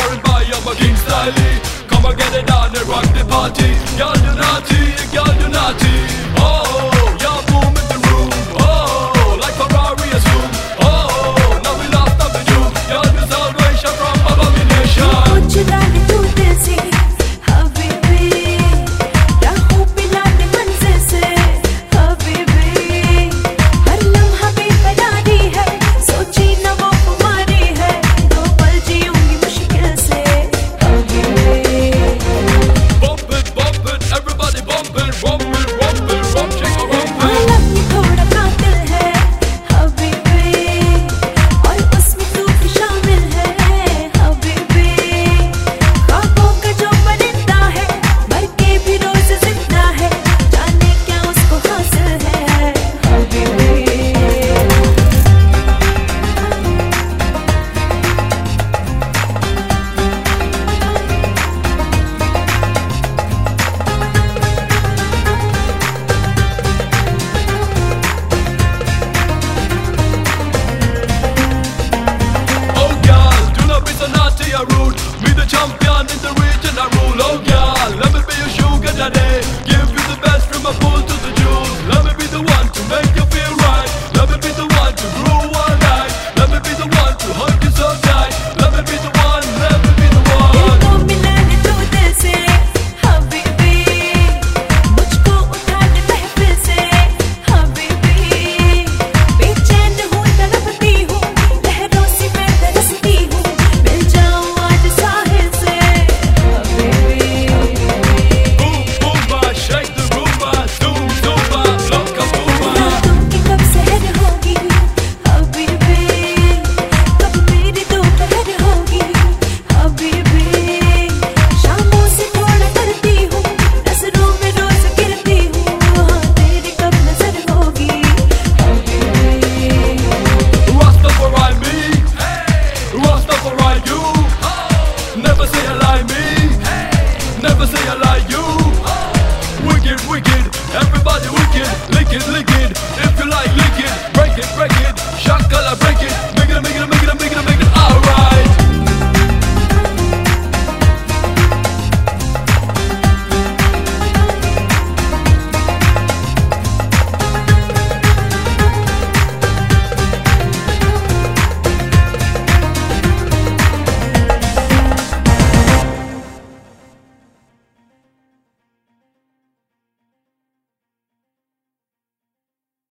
foreign by our king style Come and get it on and rock the party. Y'all do naughty, y'all do naughty. The champion in the region I rule, oh girl You. Oh. Never say a lie, me. Hey. Never say a lie, you. Oh. Wicked, wicked. Everybody wicked. Lick it, lick it.